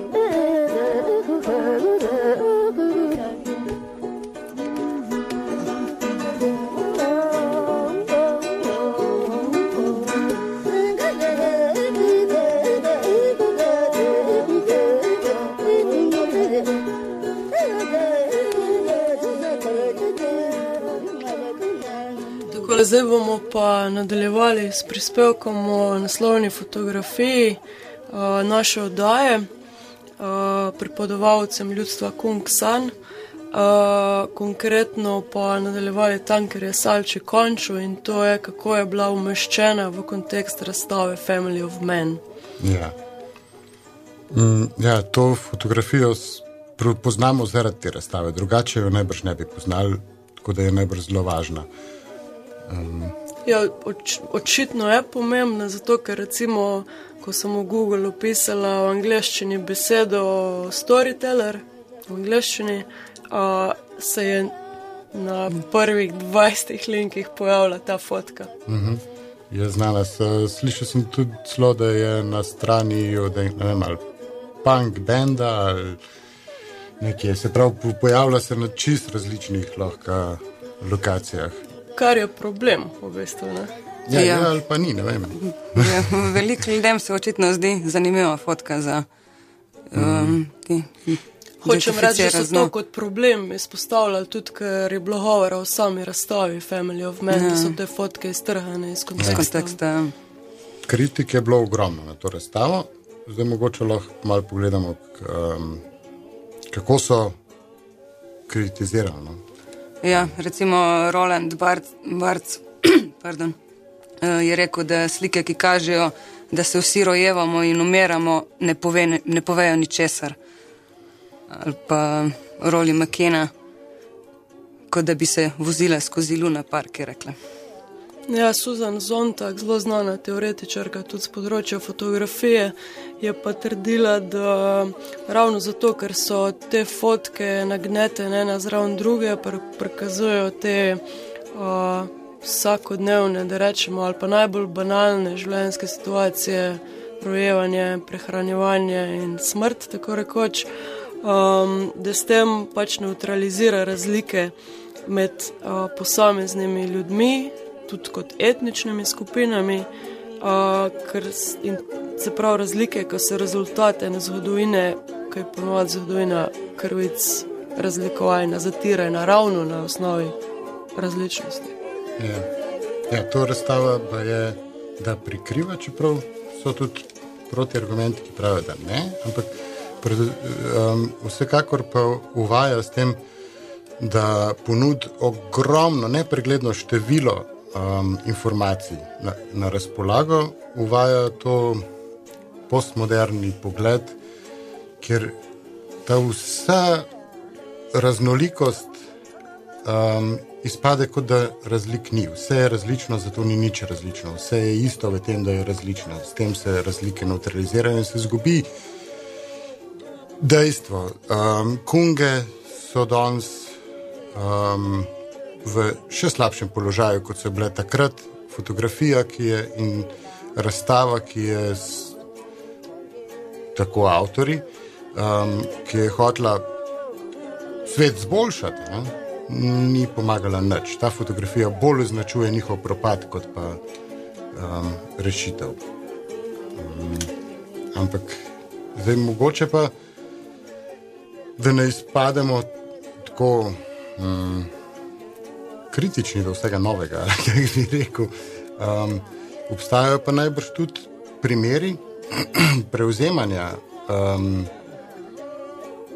zdaj bomo pa nadaljevali s prispevkom o naslovni fotografiji uh, naše oddaje, uh, pripovedovalcem ljudstva Kung San. Uh, konkretno pa nadaljevali tam, ker je Salči končal in to je, kako je bila umeščena v kontekst razstave Family of Men. Ja. Mm, ja, to fotografijo poznamo zaradi te razstave, drugače jo najbrž ne bi poznali, tako da je najbrž zelo važna. Um, Ja, oč, očitno je pomembna, zato ker recimo, ko sem v Google opisala v angleščini besedo storyteller, v angleščini, uh, se je na prvih 20 linkih pojavila ta fotka. mhm. Je znana, s- slišal sem tudi celo, da je na strani od ali punk benda ali nekje. Se pravi, po- pojavlja se na čist različnih lahko lokacijah. Kar je problem, v bistvu. Ne? Ja, ja. Ja. ja, ali pa ni, ne vem. Ja, Veliko ljudem se očitno zdi zanimiva fotka za. Um, ki, ki Hočem reči, da so to kot problem izpostavljali tudi, ker je bilo govora o sami razstavi Family of Men, ja. da Ja. so te fotke iztrhane iz Iz konteksta. konteksta. Kritik je bilo ogromno na to razstavo, zdaj mogoče lahko malo pogledamo, k, um, kako so kritizirali. No? Ja, recimo Roland Barth, Barth pardon, eh, je rekel, da slike, ki kažejo, da se vsi rojevamo in umiramo, ne, pove, ne, povejo ničesar. Ali pa Roli McKenna, kot da bi se vozila skozi Luna Park, je rekla. Ja, Susan Zontag, zelo znana teoretičarka tudi z področja fotografije, je pa trdila, da ravno zato, ker so te fotke nagnetene ena zraven druge, pr prikazujejo te uh, vsakodnevne, da rečemo, ali pa najbolj banalne življenjske situacije, rojevanje, prehranjevanje in smrt, tako rekoč, um, da s tem pač neutralizira razlike med uh, posameznimi ljudmi, tudi kot etničnimi skupinami, ker se pravi razlike, ko so rezultate ene zgodovine, ki je ponovadi zgodovina krvic razlikovanja, zatiranja ravno na osnovi različnosti. Ja. Ja, to razstava pa je, da prikriva, čeprav so tudi protiargumenti, ki pravijo, da ne, ampak pred, um, vsekakor pa uvaja s tem, da ponud ogromno, nepregledno število um, informacij na, na razpolago, uvaja to postmoderni pogled, ker ta vsa raznolikost um, izpade, kot da razlik ni. Vse je različno, zato ni nič različno. Vse je isto v tem, da je različno. S tem se razlike neutralizirajo in se zgubi dejstvo. Um, kunge so danes um, v še slabšem položaju, kot so bile takrat. Fotografija, ki je in razstava, ki je s, tako avtori, um, ki je hotela svet zboljšati. Ne? Ni pomagala nič. Ta fotografija bolj označuje njihov propad, kot pa um, rešitev. Um, ampak zdaj mogoče pa, da ne izpademo tako um, kritični do vsega novega, kako bi rekel. Um, obstajajo pa najbrž tudi primeri prevzemanja um,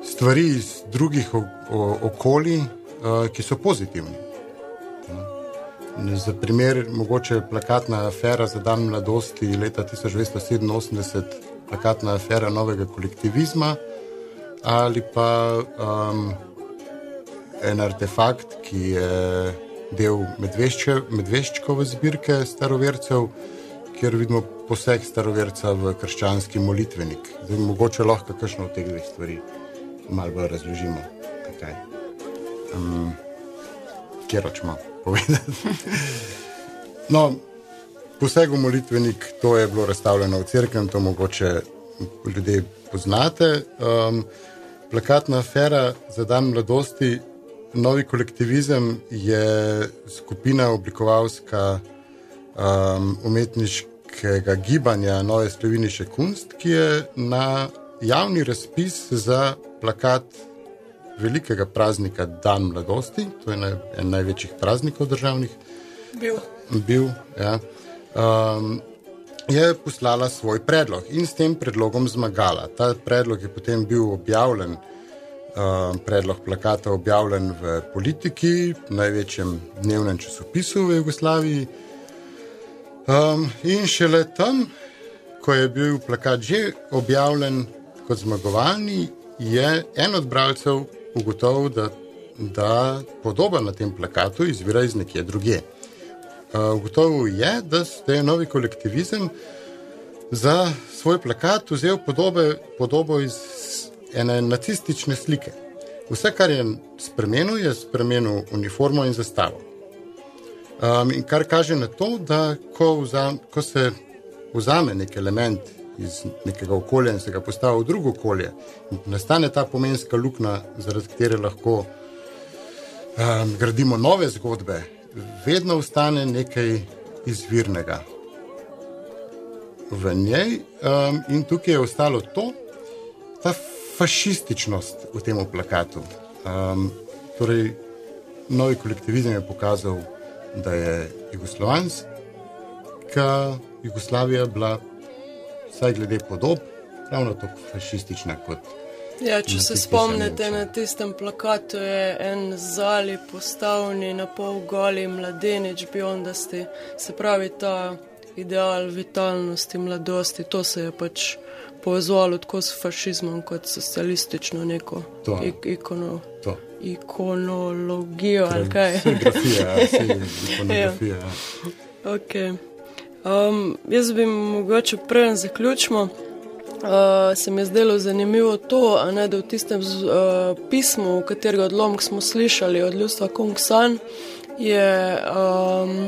stvari iz drugih okolij, uh, ki so pozitivni. Za primer, mogoče plakatna afera za dan mladosti leta 1987, plakatna afera novega kolektivizma ali pa um, en artefakt, ki je del medvešče, medveščkove zbirke starovercev, kjer vidimo poseg staroverca v krščanski molitvenik. Zdaj, mogoče lahko kakšno od teh dveh stvari malo bolj razložimo. Okay. Um, kjer hočemo povedati? no, poseg v molitvenik, to je bilo razstavljeno v crkvi, to mogoče ljudje poznate. Um, plakatna afera za dan mladosti Novi kolektivizem je skupina oblikovalska um, umetniškega gibanja Nove Sloveniše Kunst, ki je na javni razpis za plakat velikega praznika Dan mladosti, to je en največjih praznikov državnih, Bil. bil ja, um, je poslala svoj predlog in s tem predlogom zmagala. Ta predlog je potem bil objavljen. Uh, predlog plakata objavljen v politiki, največjem dnevnem časopisu v Jugoslaviji. Um, in šele tam, ko je bil plakat že objavljen kot zmagovalni, je en od bralcev ugotovil, da, da podoba na tem plakatu izvira iz nekje druge. Uh, ugotovil je, da je novi kolektivizem za svoj plakat vzel podobe, podobo iz ene nacistične slike. Vse, kar je spremenil, je spremenil uniformo in zastavo. Um, in kar kaže na to, da ko, vzam, ko se vzame nek element iz nekega okolja in se ga postavi v drugo okolje, nastane ta pomenska luknja, zaradi katere lahko um, gradimo nove zgodbe, vedno ostane nekaj izvirnega v njej. Um, in tukaj je ostalo to, ta fašističnost v tem plakatu. Um, torej, novi kolektivizem je pokazal, da je jugoslovanska Jugoslavija bila, vsaj glede podob, ravno tako fašistična kot. Ja, če se spomnite, na tistem plakatu je en zali postavni, na pol goli mladenič, biondasti, se pravi ta ideal vitalnosti, mladosti, to se je pač povezovalo tako s fašizmom kot socialistično neko To. ik ikono, To. ikonologijo ali kaj. Fotografija, ja, saj ikonografija. Ja. Okay. Um, jaz bi mogoče prej zaključimo. Uh, se mi je zdelo zanimivo to, a ne, da v tistem uh, pismu, katerega odlomek smo slišali od ljudstva Kong San, je um,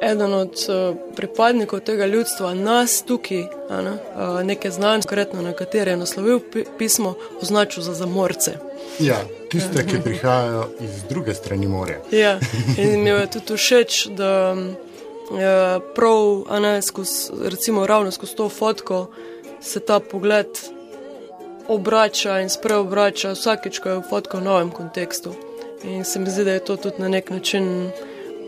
eden od uh, pripadnikov tega ljudstva, nas tukaj, ne, uh, nekaj znanj, konkretno na katere je naslovil pi pismo, označil za zamorce. ja, tiste, ki prihajajo iz druge strani morja. Ja, in mi je tudi všeč, da mm, je prav, ne skozi, recimo ravno skozi to fotko, se ta pogled obrača in spreobrača vsakeč, ko je fotka v novem kontekstu. In se mi zdi, da je to tudi na nek način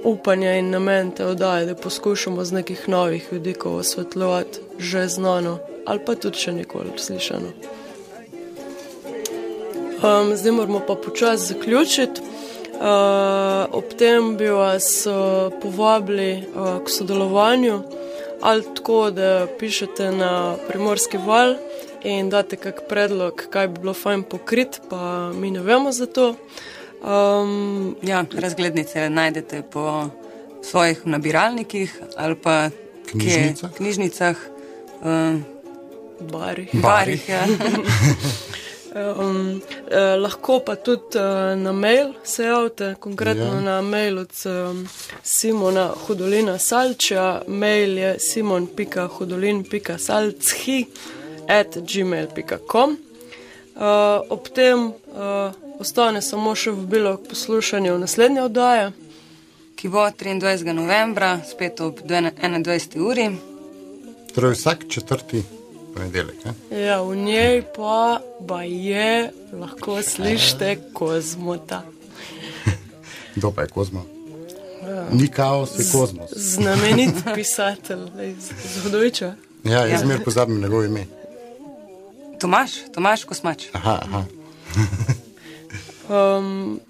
upanje in namen te oddaje, da poskušamo z nekih novih vidikov osvetljevati že znano ali pa tudi še nikoli slišano. Um, zdaj moramo pa počasi zaključiti. Uh, ob tem bi vas uh, povabili uh, k sodelovanju, ali tako, da pišete na primorski val in date kak predlog, kaj bi bilo fajn pokrit, pa mi ne vemo za to. Um, ja, razglednice najdete po svojih nabiralnikih ali pa Knjižnicah. kje, knjižnicah um, barih. barih ja. Um, eh, lahko pa tudi eh, na mail se javite, konkretno Ja. ja. na mail od um, Simona Hudolina Salča. Mail je simon.hudolin.salchi at gmail.com. Uh, ob tem uh, ostane samo še vabilo k poslušanju naslednje oddaje. ki bo 23. novembra, spet ob 21. uri. Torej vsak četrti ponedeljek. Ne? Ja, v njej pa, pa je, lahko slišite kozmota. Kdo pa je kozmo? Ja. Ni kaos, je kozmos. Znamenit pisatelj iz Zhodoviča. Ja, jaz zmer pozabim njegovo ime. Tomaš, Tomaš Kosmač. Aha, aha. Um,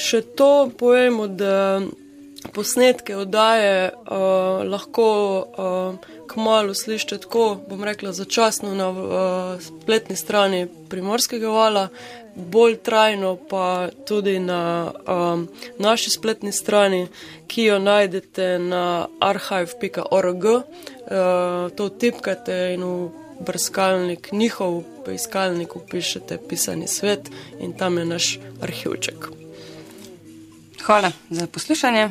še to povemo, da posnetke oddaje uh, lahko uh, kmalo slišite tako, bom rekla, začasno na uh, spletni strani Primorskega vala, bolj trajno pa tudi na um, naši spletni strani, ki jo najdete na archive.org. Uh, to tipkate in v brskalnik, njihov iskalnik upišete pisani svet in tam je naš arhivček. Hvala za poslušanje.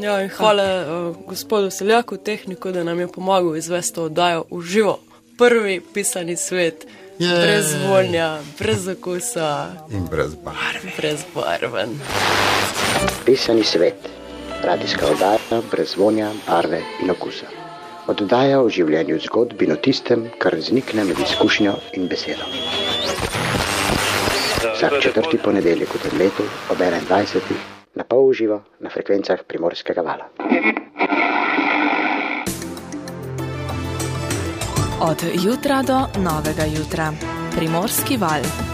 Ja, in hvala uh, gospodu Seljaku, tehniku, da nam je pomagal izvesti to oddajo v živo. Prvi pisani svet, Jej. brez vonja, brez okusa, In brez barve. brez barven. Pisani svet, radijska oddaja brez vonja, barve in okusa. Oddaja o življenju zgodb in o tistem, kar vznikne med izkušnjo in besedo. Vsak četrti ponedeljek v tem letu ob 21. na pol uživo na frekvencah primorskega vala. Od jutra do novega jutra. Primorski val.